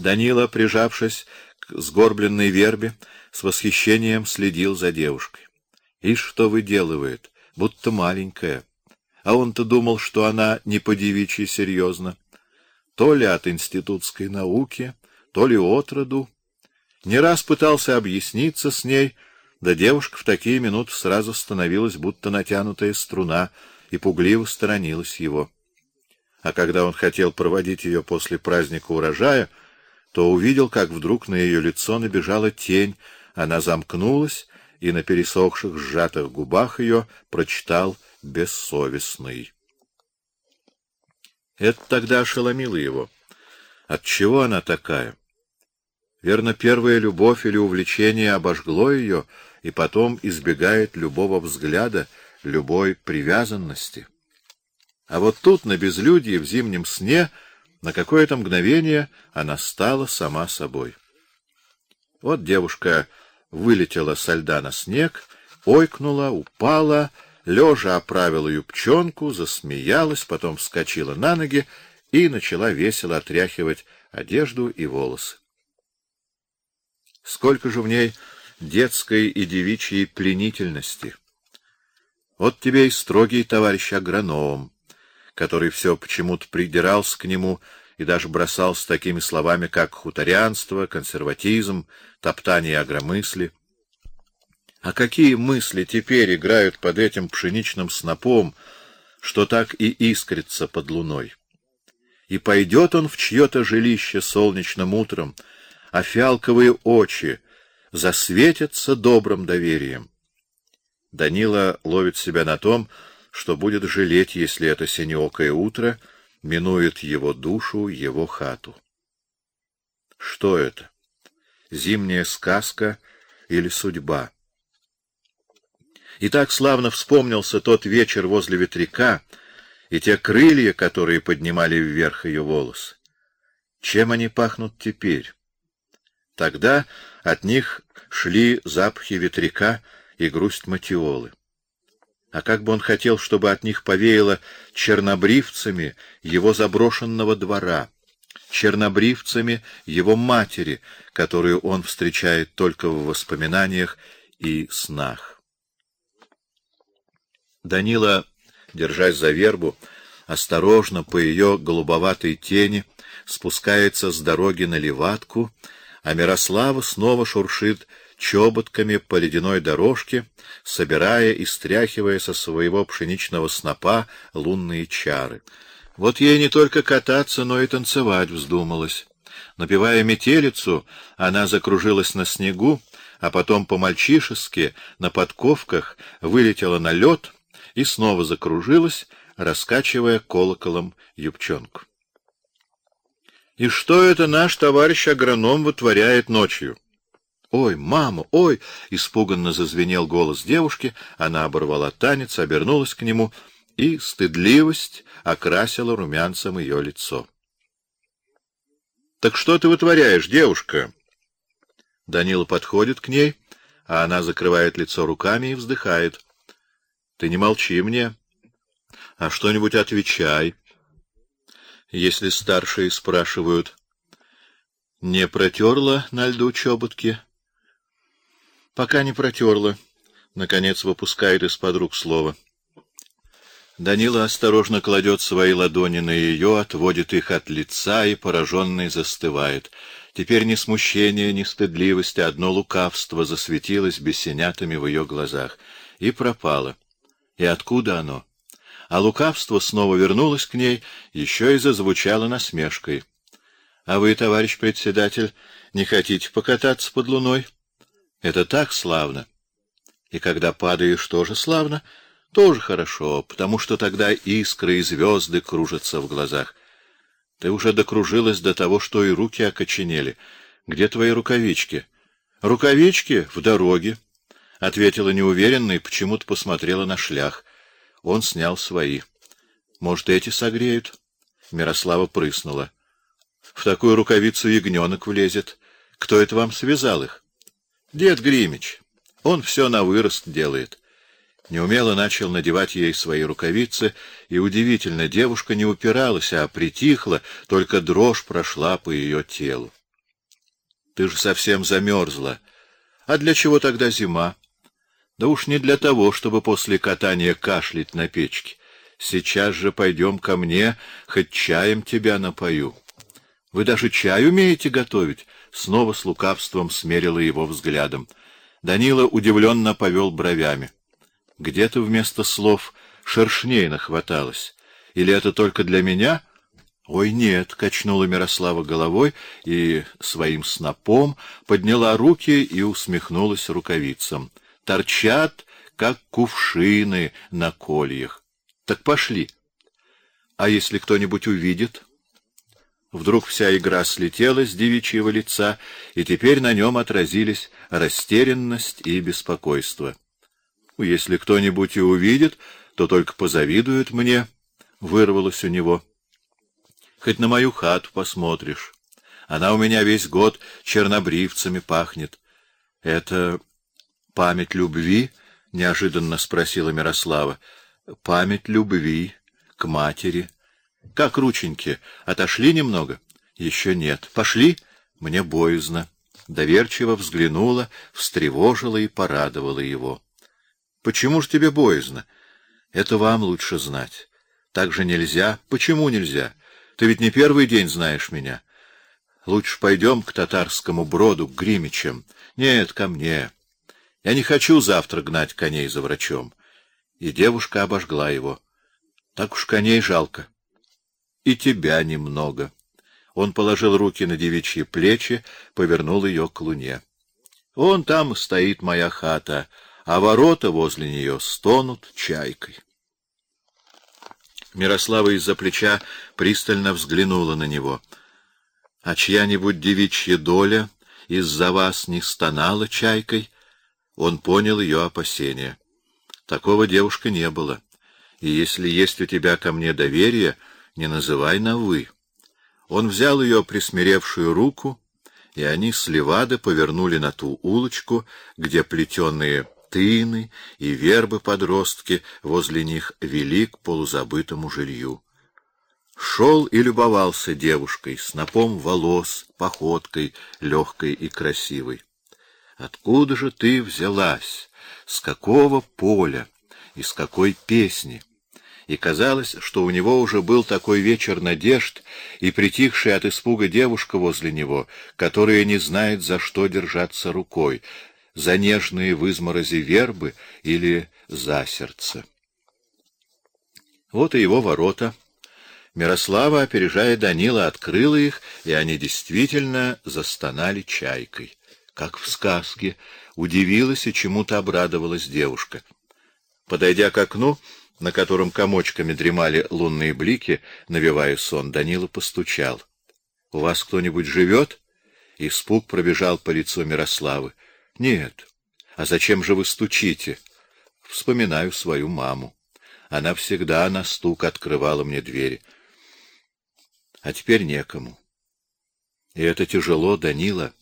Данила, прижавшись к сгорбленной вербе, с восхищением следил за девушкой. И что выделывает, будто маленькая. А он-то думал, что она не по-девичьи серьезно. То ли от институтской науки, то ли от роду. Не раз пытался объясниться с ней, да девушка в такие минуты сразу становилась будто натянутая струна и пугливо сторонилась его. А когда он хотел проводить ее после праздника урожая, то увидел, как вдруг на ее лицо набежала тень, она замкнулась, и на пересохших сжатых губах ее прочитал бессовестный. Это тогда ошеломило его. От чего она такая? Верно, первая любовь или увлечение обожгло ее, и потом избегает любого взгляда, любой привязанности. А вот тут, на безлюдье, в зимнем сне, на какое-то мгновение она стала сама собой. Вот девушка вылетела со льда на снег, ойкнула, упала, лежа оправила юбчонку, засмеялась, потом вскочила на ноги и начала весело отряхивать одежду и волосы. Сколько же в ней детской и девичьей пленительности! Вот тебе и строгий товарищ агроном, который все почему-то придирался к нему и даже бросался такими словами, как хуторянство, консерватизм, топтание агромысли. А какие мысли теперь играют под этим пшеничным снопом, что так и искрится под луной? И пойдет он в чье-то жилище солнечным утром, а фиалковые очи засветятся добрым доверием. Данила ловит себя на том, что будет жалеть, если это синеокое утро минует его душу, его хату. Что это? Зимняя сказка или судьба? И так славно вспомнился тот вечер возле ветряка и те крылья, которые поднимали вверх ее волосы. Чем они пахнут теперь? Тогда от них шли запахи ветряка и грусть матиолы. А как бы он хотел, чтобы от них повеяло чернобривцами его заброшенного двора, чернобривцами его матери, которую он встречает только в воспоминаниях и снах. Данила, держась за вербу, осторожно по ее голубоватой тени спускается с дороги на леватку, а Мирослава снова шуршит чоботками по ледяной дорожке, собирая и стряхивая со своего пшеничного снопа лунные чары. Вот ей не только кататься, но и танцевать вздумалось. Напевая метелицу, она закружилась на снегу, а потом по-мальчишески на подковках вылетела на лед и снова закружилась, раскачивая колоколом юбчонку. И что это наш товарищ агроном вытворяет ночью? Ой, мама, ой, испуганно зазвенел голос девушки, она оборвала танец, обернулась к нему, и стыдливость окрасила румянцем ее лицо. Так что ты вытворяешь, девушка? Данила подходит к ней, а она закрывает лицо руками и вздыхает. Ты не молчи мне, а что-нибудь отвечай. Если старшие спрашивают: "Не протерла на льду чоботки?" Пока не протерла. Наконец выпускает из-под рук слово. Данила осторожно кладет свои ладони на ее, отводит их от лица и пораженный застывает. Теперь ни смущение, ни стыдливость, а одно лукавство засветилось бесенятами в ее глазах и пропало. И откуда оно? А лукавство снова вернулось к ней, еще и зазвучало насмешкой. А вы, товарищ председатель, не хотите покататься под луной? Это так славно. И когда падаешь, тоже славно, тоже хорошо, потому что тогда искры и звезды кружатся в глазах. Ты уже докружилась до того, что и руки окоченели. Где твои рукавички? Рукавички в дороге, ответила неуверенно и почему-то посмотрела на шлях. Он снял свои. Может, эти согреют? Мирослава прыснула. В такую рукавицу ягненок влезет. Кто это вам связал их? Дед Гримич. Он все на вырост делает. Неумело начал надевать ей свои рукавицы, и удивительно, девушка не упиралась, а притихла, только дрожь прошла по ее телу. Ты же совсем замерзла. А для чего тогда зима? Да уж не для того, чтобы после катания кашлять на печке. Сейчас же пойдем ко мне, хоть чаем тебя напою. Вы даже чай умеете готовить? Снова с лукавством смерила его взглядом. Данила удивленно повел бровями. Где-то вместо слов шершней нахваталось. Или это только для меня? Ой, нет, качнула Мирослава головой и своим снопом подняла руки и усмехнулась рукавицам. Торчат, как кувшины на кольях. Так пошли. А если кто-нибудь увидит? Вдруг вся игра слетела с девичьего лица, и теперь на нем отразились растерянность и беспокойство. Если кто-нибудь и увидит, то только позавидует мне, вырвалось у него. Хоть на мою хату посмотришь. Она у меня весь год чернобривцами пахнет. Это память любви? неожиданно спросила Мирослава. Память любви к матери. Как рученьки? Отошли немного? Еще нет. Пошли? Мне боязно. Доверчиво взглянула, встревожила и порадовала его. Почему ж тебе боязно? Это вам лучше знать. Так же нельзя. Почему нельзя? Ты ведь не первый день знаешь меня. Лучше пойдем к татарскому броду, к Гримичам. Нет, ко мне. Я не хочу завтра гнать коней за врачом. И девушка обожгла его. Так уж коней жалко и тебя немного. Он положил руки на девичьи плечи, повернул ее к луне. Он там стоит моя хата, а ворота возле нее стонут чайкой. Мирослава из-за плеча пристально взглянула на него. А чья-нибудь девичья доля из-за вас не стонала чайкой? Он понял ее опасения. Такого девушка не было. И если есть у тебя ко мне доверие, не называй на «вы». Он взял ее присмиревшую руку, и они с Левады повернули на ту улочку, где плетеные тыны и вербы-подростки возле них вели к полузабытому жилью. Шел и любовался девушкой, с напом волос, походкой легкой и красивой. Откуда же ты взялась? С какого поля? Из какой песни? И казалось, что у него уже был такой вечер надежд и притихшая от испуга девушка возле него, которая не знает, за что держаться рукой, за нежные в изморози вербы или за сердце. Вот и его ворота. Мирослава, опережая Данила, открыла их, и они действительно застонали чайкой. Как в сказке, удивилась и чему-то обрадовалась девушка. Подойдя к окну, на котором комочками дремали лунные блики, навевая сон, Данила постучал. — У вас кто-нибудь живет? Испуг пробежал по лицу Мирославы. — Нет. — А зачем же вы стучите? — Вспоминаю свою маму. Она всегда на стук открывала мне двери. А теперь некому. И это тяжело, Данила.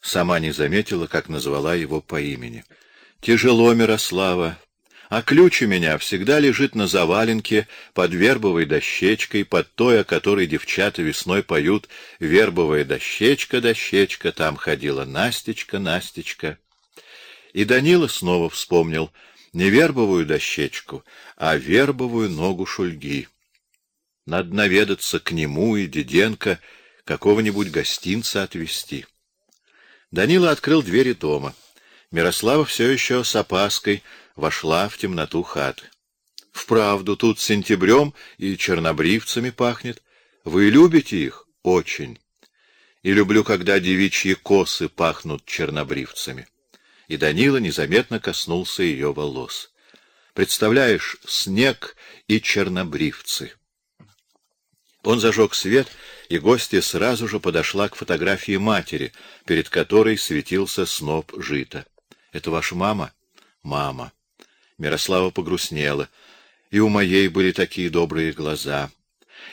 Сама не заметила, как назвала его по имени. Тяжело, Мирослава, а ключ у меня всегда лежит на заваленке под вербовой дощечкой, под той, о которой девчата весной поют «Вербовая дощечка, дощечка, там ходила Настечка, Настечка». И Данила снова вспомнил не вербовую дощечку, а вербовую ногу шульги. Надо наведаться к нему и Диденко, какого-нибудь гостинца отвезти. Данила открыл двери дома. Мирослава все еще с опаской вошла в темноту хаты. Вправду, тут сентябрем и чернобривцами пахнет. Вы любите их? Очень. И люблю, когда девичьи косы пахнут чернобривцами. И Данила незаметно коснулся ее волос. Представляешь, снег и чернобривцы. Он зажег свет, и гостья сразу же подошла к фотографии матери, перед которой светился сноп жита. Это ваша мама? Мама. Мирослава погрустнела. И у моей были такие добрые глаза.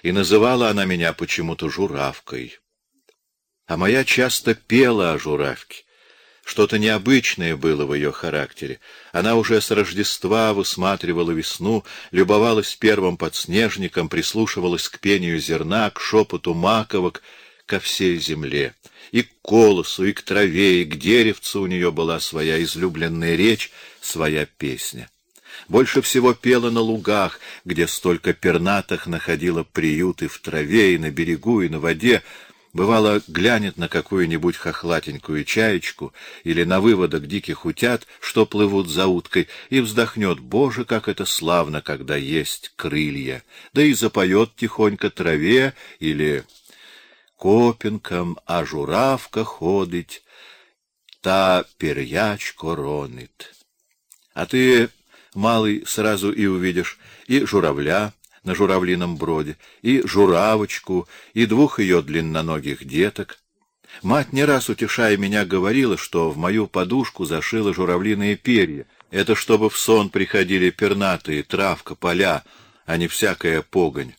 И называла она меня почему-то журавкой. А моя часто пела о журавке. Что-то необычное было в ее характере. Она уже с Рождества высматривала весну, любовалась первым подснежником, прислушивалась к пению зерна, к шепоту маковок, ко всей земле. И к колосу, и к траве, и к деревцу у нее была своя излюбленная речь, своя песня. Больше всего пела на лугах, где столько пернатых находило приюты в траве, и на берегу, и на воде, Бывало, глянет на какую-нибудь хохлатенькую чаечку или на выводок диких утят, что плывут за уткой, и вздохнет, «Боже, как это славно, когда есть крылья!» Да и запоет тихонько траве или копинкам, а журавка ходить, та перьячко ронит. А ты, малый, сразу и увидишь и журавля, на журавлином броде, и журавочку, и двух ее длинноногих деток. Мать не раз утешая меня говорила, что в мою подушку зашила журавлиные перья. Это чтобы в сон приходили пернатые, травка, поля, а не всякая погонь.